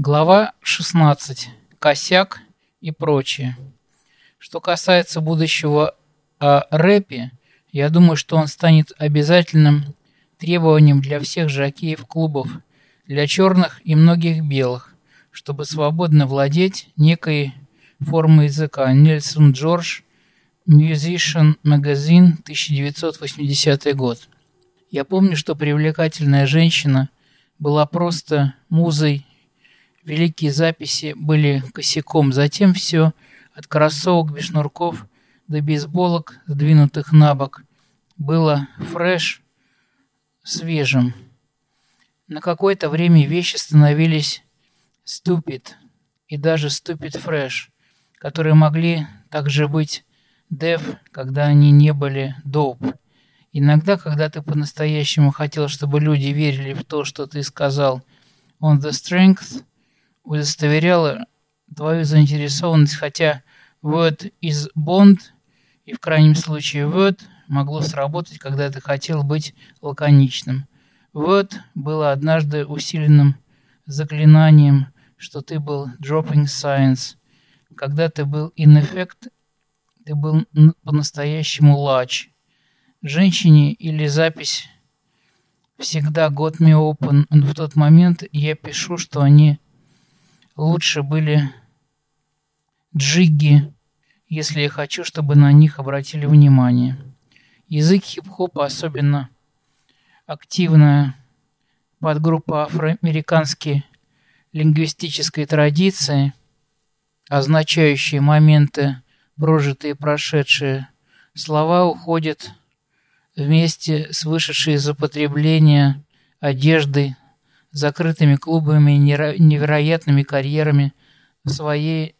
Глава 16. Косяк и прочее. Что касается будущего о рэпе, я думаю, что он станет обязательным требованием для всех жокеев клубов, для черных и многих белых, чтобы свободно владеть некой формой языка. Нельсон Джордж, Musician Magazine, 1980 год. Я помню, что привлекательная женщина была просто музой. Великие записи были косяком. Затем все от кроссовок без шнурков до бейсболок, сдвинутых на бок, было фреш, свежим. На какое-то время вещи становились stupid и даже stupid fresh, которые могли также быть deaf, когда они не были dope. Иногда, когда ты по-настоящему хотел, чтобы люди верили в то, что ты сказал on the strength, удостоверяло твою заинтересованность, хотя word is bond, и в крайнем случае word могло сработать, когда ты хотел быть лаконичным. Word было однажды усиленным заклинанием, что ты был dropping science. Когда ты был in effect, ты был по-настоящему large. Женщине или запись всегда got me open. Но в тот момент я пишу, что они лучше были джигги, если я хочу, чтобы на них обратили внимание. Язык хип-хопа особенно активная подгруппа афроамериканской лингвистической традиции, означающие моменты прожитые и прошедшие. Слова уходят вместе с вышедшей из употребления одеждой, закрытыми клубами и невероятными карьерами в своей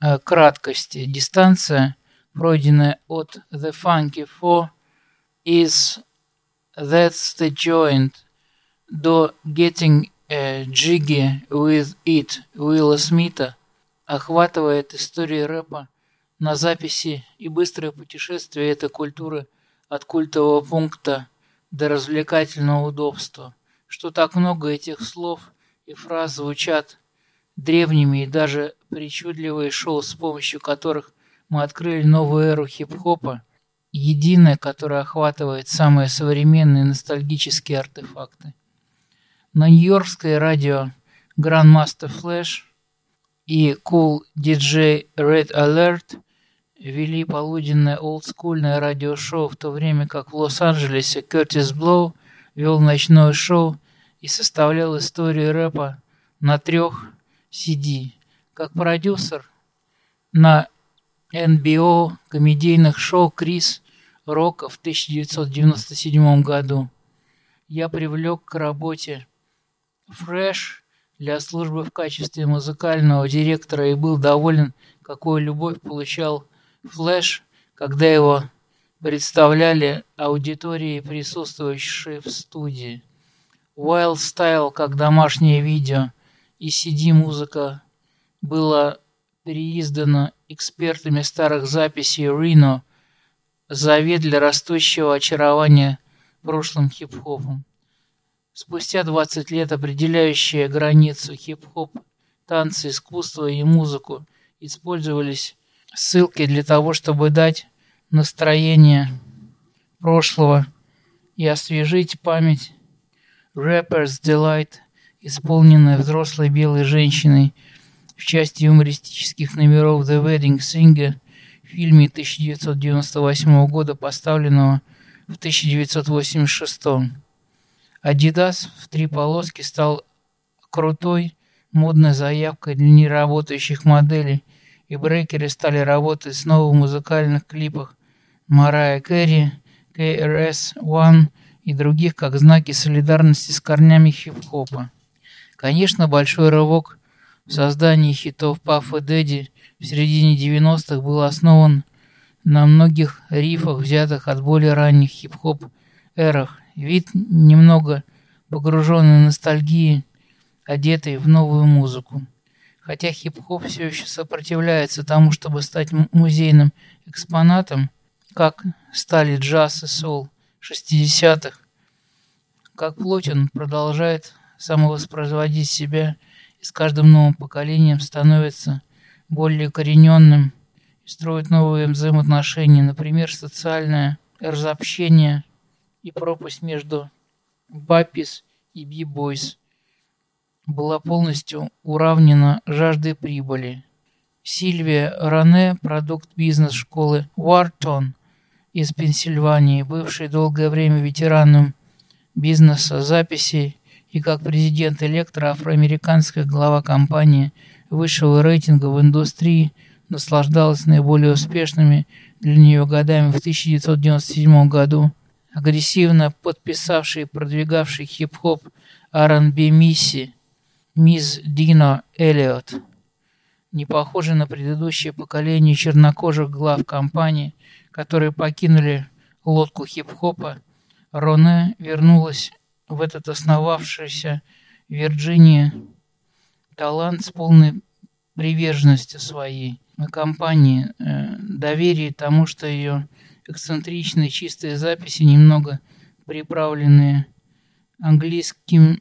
э, краткости. Дистанция, пройденная от The Funky Four, is That's the Joint до Getting a Jiggy with It Уилла Смита охватывает истории рэпа на записи и быстрое путешествие этой культуры от культового пункта до развлекательного удобства, что так много этих слов и фраз звучат древними и даже причудливые шоу, с помощью которых мы открыли новую эру хип-хопа, единое, которое охватывает самые современные ностальгические артефакты. На нью-йоркское радио Grandmaster Flash и Cool DJ Red Alert вели полуденное олдскульное радиошоу, в то время как в Лос-Анджелесе Кертис Блоу вел ночное шоу и составлял историю рэпа на трех CD. Как продюсер на NBO комедийных шоу Крис Рока в 1997 году я привлек к работе Fresh для службы в качестве музыкального директора и был доволен, какую любовь получал Флэш, когда его представляли аудитории, присутствующие в студии. Wild Style, как домашнее видео, и CD-музыка было переиздано экспертами старых записей Reno завет для растущего очарования прошлым хип-хопом. Спустя 20 лет определяющие границу хип-хоп, танцы, искусство и музыку использовались ссылки для того, чтобы дать настроение прошлого и освежить память. Rapper's Delight, исполненная взрослой белой женщиной в части юмористических номеров The Wedding Singer в фильме 1998 года, поставленного в 1986. Adidas в три полоски стал крутой модной заявкой для неработающих моделей – и брейкеры стали работать снова в музыкальных клипах Марая Кэрри, KRS-One и других как знаки солидарности с корнями хип-хопа. Конечно, большой рывок в создании хитов Puff и Daddy в середине 90-х был основан на многих рифах, взятых от более ранних хип-хоп эрах. Вид немного погруженный в ностальгии, одетый в новую музыку. Хотя хип-хоп все еще сопротивляется тому, чтобы стать музейным экспонатом, как стали джаз и сол 60-х, как плоть он продолжает самовоспроизводить себя и с каждым новым поколением становится более корененным и строит новые взаимоотношения, например, социальное разобщение и пропасть между Бапис и Би-Бойс была полностью уравнена жаждой прибыли. Сильвия Ране, продукт бизнес-школы Уартон из Пенсильвании, бывший долгое время ветераном бизнеса записей и как президент электро афроамериканская глава компании высшего рейтинга в индустрии наслаждалась наиболее успешными для нее годами в 1997 году. Агрессивно подписавший и продвигавший хип-хоп R&B Мисси мисс Дино Эллиот, не похожа на предыдущее поколение чернокожих глав компании, которые покинули лодку хип-хопа, Роне вернулась в этот основавшийся в Вирджинии талант с полной приверженностью своей компании, э, доверие тому, что ее эксцентричные чистые записи, немного приправленные английским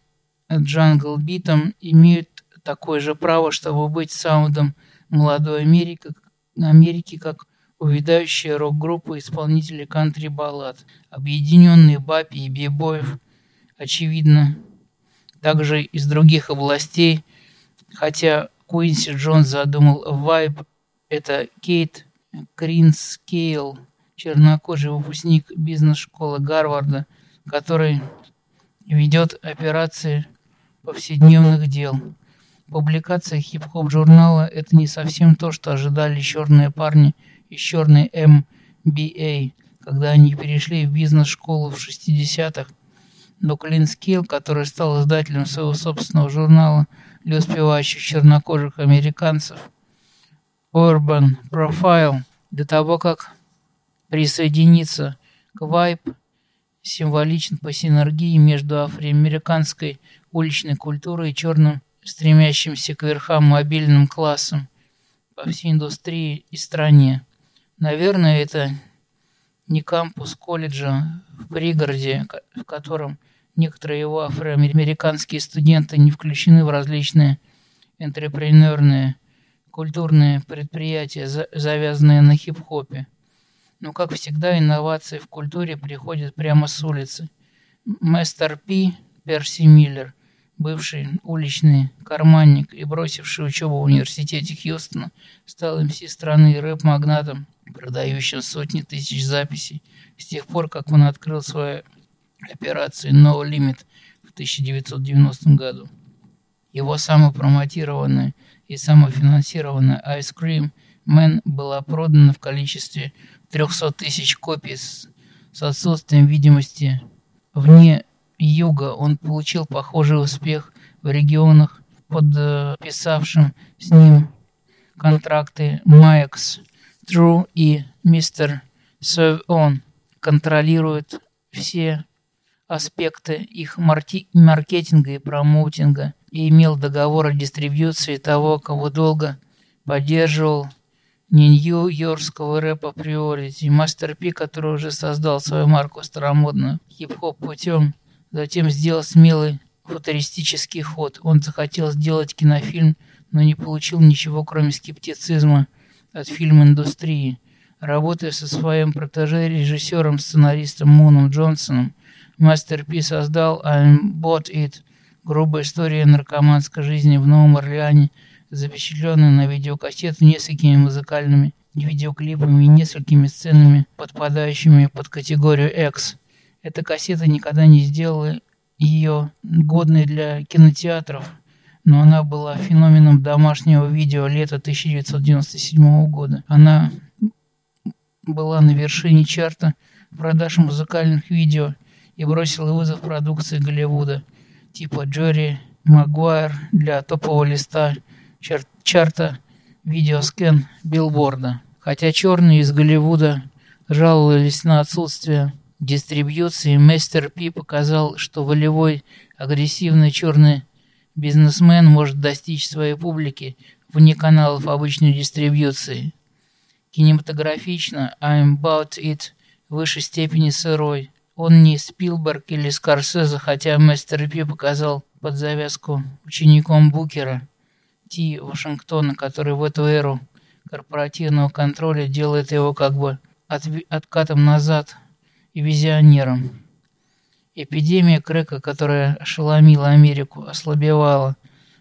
джангл-битом, имеют такое же право, чтобы быть саундом молодой Америки, Америки как увядающая рок-группа исполнителей кантри-баллад, объединенные бапи и бибоев, очевидно, также из других областей, хотя Куинси Джонс задумал вайб, это Кейт Кринскейл, чернокожий выпускник бизнес-школы Гарварда, который ведет операции повседневных дел. Публикация хип-хоп журнала – это не совсем то, что ожидали черные парни из черной MBA, когда они перешли в бизнес-школу в 60-х. Но Клин Скилл, который стал издателем своего собственного журнала для успевающих чернокожих американцев Urban Profile, до того, как присоединиться к Vibe, символичен по синергии между афроамериканской уличной культурой и черным стремящимся к верхам мобильным классом по всей индустрии и стране. Наверное, это не кампус колледжа в пригороде, в котором некоторые его афроамериканские студенты не включены в различные энтрепренерные культурные предприятия, завязанные на хип-хопе. Но, как всегда, инновации в культуре приходят прямо с улицы. Мастер Пи, Перси Миллер, бывший уличный карманник и бросивший учебу в университете Хьюстона, стал МС страны и рэп-магнатом, продающим сотни тысяч записей с тех пор, как он открыл свою операцию No Limit в 1990 году. Его самопромотированная и самофинансированная Ice Cream Man была продана в количестве 300 тысяч копий с, с отсутствием видимости вне юга. Он получил похожий успех в регионах, подписавшим с ним контракты Маекс, True и Mr. Он контролирует все аспекты их маркетинга и промоутинга и имел договор о дистрибьюции того, кого долго поддерживал не нью-йоркского рэпа Приорити, Мастер Пи, который уже создал свою марку старомодную хип-хоп путем, затем сделал смелый футуристический ход. Он захотел сделать кинофильм, но не получил ничего, кроме скептицизма от фильм-индустрии. Работая со своим протеже-режиссером, сценаристом Муном Джонсоном, Мастер Пи создал I'm Bought It, грубая история наркоманской жизни в Новом Орлеане – запечатленную на видеокассету несколькими музыкальными видеоклипами и несколькими сценами, подпадающими под категорию X. Эта кассета никогда не сделала ее годной для кинотеатров, но она была феноменом домашнего видео лета 1997 года. Она была на вершине чарта продаж музыкальных видео и бросила вызов продукции Голливуда, типа Джерри Магуайр для топового листа чар чарта видеоскен билборда. Хотя черные из Голливуда жаловались на отсутствие дистрибьюции, Мастер Пи показал, что волевой, агрессивный черный бизнесмен может достичь своей публики вне каналов обычной дистрибьюции. Кинематографично I'm About It в высшей степени сырой. Он не Спилберг или Скорсезе, хотя Мастер Пи показал под завязку учеником Букера – пути Вашингтона, который в эту эру корпоративного контроля делает его как бы от, откатом назад и визионером. Эпидемия крека, которая ошеломила Америку, ослабевала.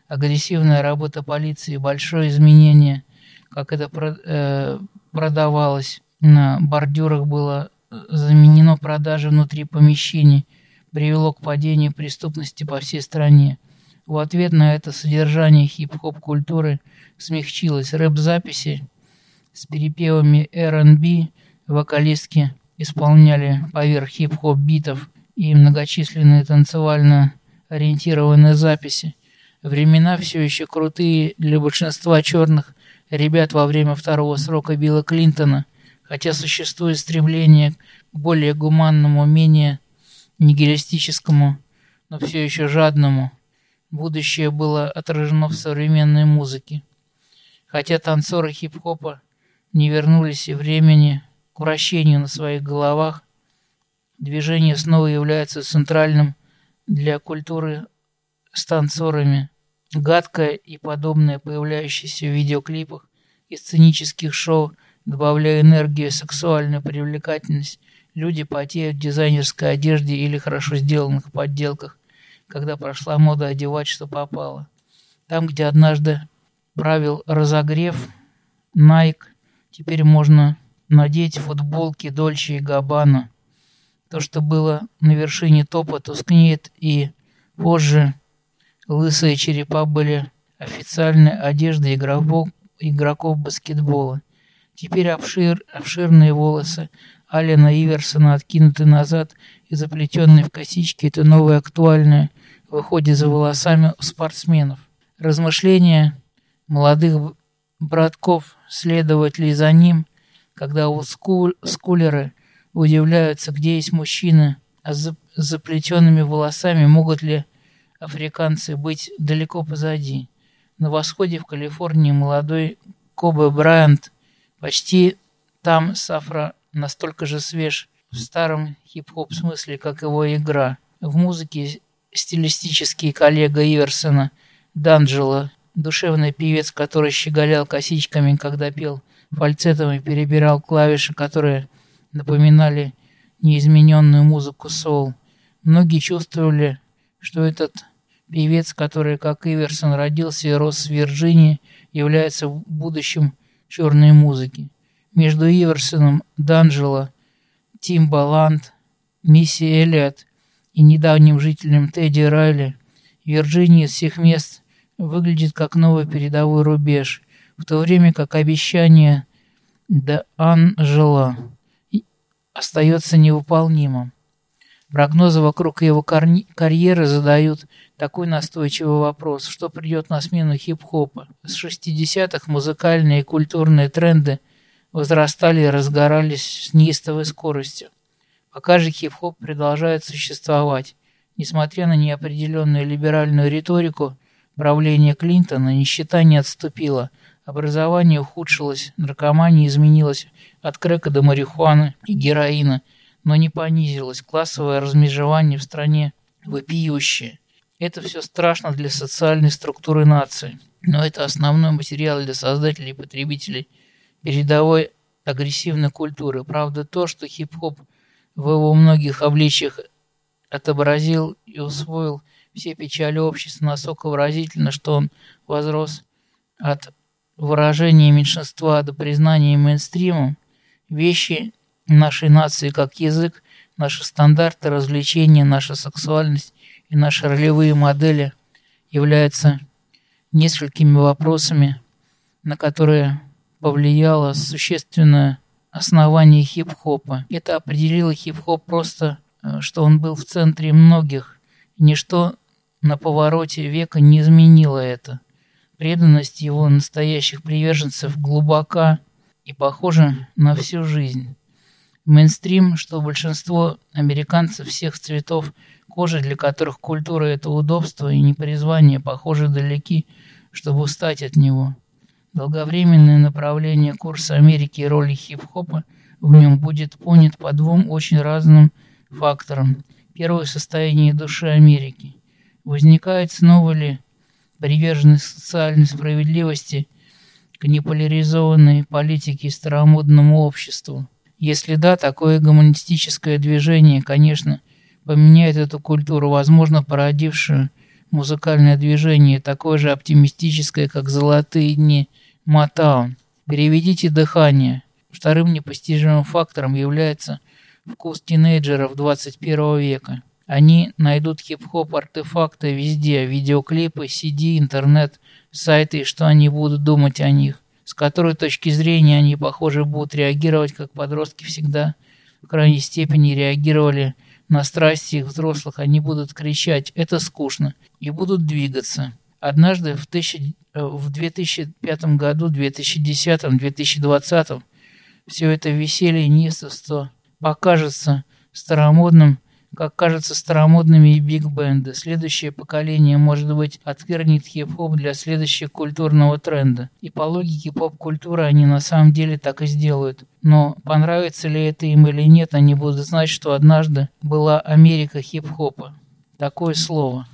Агрессивная работа полиции, большое изменение, как это э, продавалось. На бордюрах было э, заменено продажи внутри помещений, привело к падению преступности по всей стране. В ответ на это содержание хип-хоп культуры смягчилось. Рэп-записи с перепевами R&B вокалистки исполняли поверх хип-хоп битов и многочисленные танцевально ориентированные записи. Времена все еще крутые для большинства черных ребят во время второго срока Билла Клинтона, хотя существует стремление к более гуманному, менее нигилистическому, но все еще жадному. Будущее было отражено в современной музыке. Хотя танцоры хип-хопа не вернулись и времени к вращению на своих головах, движение снова является центральным для культуры с танцорами. Гадкое и подобное, появляющееся в видеоклипах и сценических шоу, добавляя энергию сексуальную привлекательность, люди потеют в дизайнерской одежде или хорошо сделанных подделках, когда прошла мода одевать, что попало. Там, где однажды правил разогрев, Nike, теперь можно надеть футболки Дольче и Габбана. То, что было на вершине топа, тускнеет, и позже Лысые черепа были официальной одеждой игроков, игроков баскетбола. Теперь обшир, обширные волосы Алина Иверсона откинуты назад и заплетенные в косички. Это новое актуальное в уходе за волосами спортсменов. Размышления молодых братков, следователей за ним, когда у скул, скулеры удивляются, где есть мужчины, а с заплетенными волосами могут ли африканцы быть далеко позади. На восходе в Калифорнии молодой Кобе Брайант почти там Сафра настолько же свеж в старом хип-хоп смысле, как его игра. В музыке стилистический коллега Иверсона Данджела, душевный певец, который щеголял косичками, когда пел фальцетом и перебирал клавиши, которые напоминали неизмененную музыку соул. Многие чувствовали, что этот Певец, который, как Иверсон, родился и рос в Вирджинии, является будущим черной музыки. Между Иверсоном, Данджело, Тимбаланд, Мисси Эллиот и недавним жителем Тедди Райли Вирджиния из всех мест выглядит как новый передовой рубеж, в то время как обещание до Анжела остается невыполнимым. Прогнозы вокруг его карьеры задают такой настойчивый вопрос, что придет на смену хип-хопа. С 60-х музыкальные и культурные тренды возрастали и разгорались с неистовой скоростью. Пока же хип-хоп продолжает существовать. Несмотря на неопределенную либеральную риторику правления Клинтона, нищета не отступила, образование ухудшилось, наркомания изменилась от крека до марихуаны и героина – но не понизилось. Классовое размежевание в стране вопиющее. Это все страшно для социальной структуры нации. Но это основной материал для создателей и потребителей передовой агрессивной культуры. Правда то, что хип-хоп в его многих обличиях отобразил и усвоил все печали общества настолько выразительно, что он возрос от выражения меньшинства до признания мейнстримом, вещи нашей нации как язык, наши стандарты развлечения, наша сексуальность и наши ролевые модели являются несколькими вопросами, на которые повлияло существенное основание хип-хопа. Это определило хип-хоп просто, э, что он был в центре многих. Ничто на повороте века не изменило это. Преданность его настоящих приверженцев глубока и похожа на всю жизнь мейнстрим, что большинство американцев всех цветов кожи, для которых культура – это удобство и непризвание, похоже, далеки, чтобы устать от него. Долговременное направление курса Америки и роли хип-хопа в нем будет понят по двум очень разным факторам. Первое – состояние души Америки. Возникает снова ли приверженность социальной справедливости к неполяризованной политике и старомодному обществу. Если да, такое гуманистическое движение, конечно, поменяет эту культуру, возможно, породившую музыкальное движение, такое же оптимистическое, как «Золотые дни» Матаун. Переведите дыхание. Вторым непостижимым фактором является вкус тинейджеров 21 века. Они найдут хип-хоп артефакты везде, видеоклипы, CD, интернет, сайты, и что они будут думать о них. С которой точки зрения они, похоже, будут реагировать, как подростки всегда в крайней степени реагировали на страсти их взрослых. Они будут кричать «это скучно» и будут двигаться. Однажды в, тысячи, э, в 2005 году, 2010, 2020 все это веселье и покажется старомодным, как кажется старомодными и биг-бенды. Следующее поколение, может быть, отвергнет хип-хоп для следующего культурного тренда. И по логике поп-культуры они на самом деле так и сделают. Но понравится ли это им или нет, они будут знать, что однажды была Америка хип-хопа. Такое слово.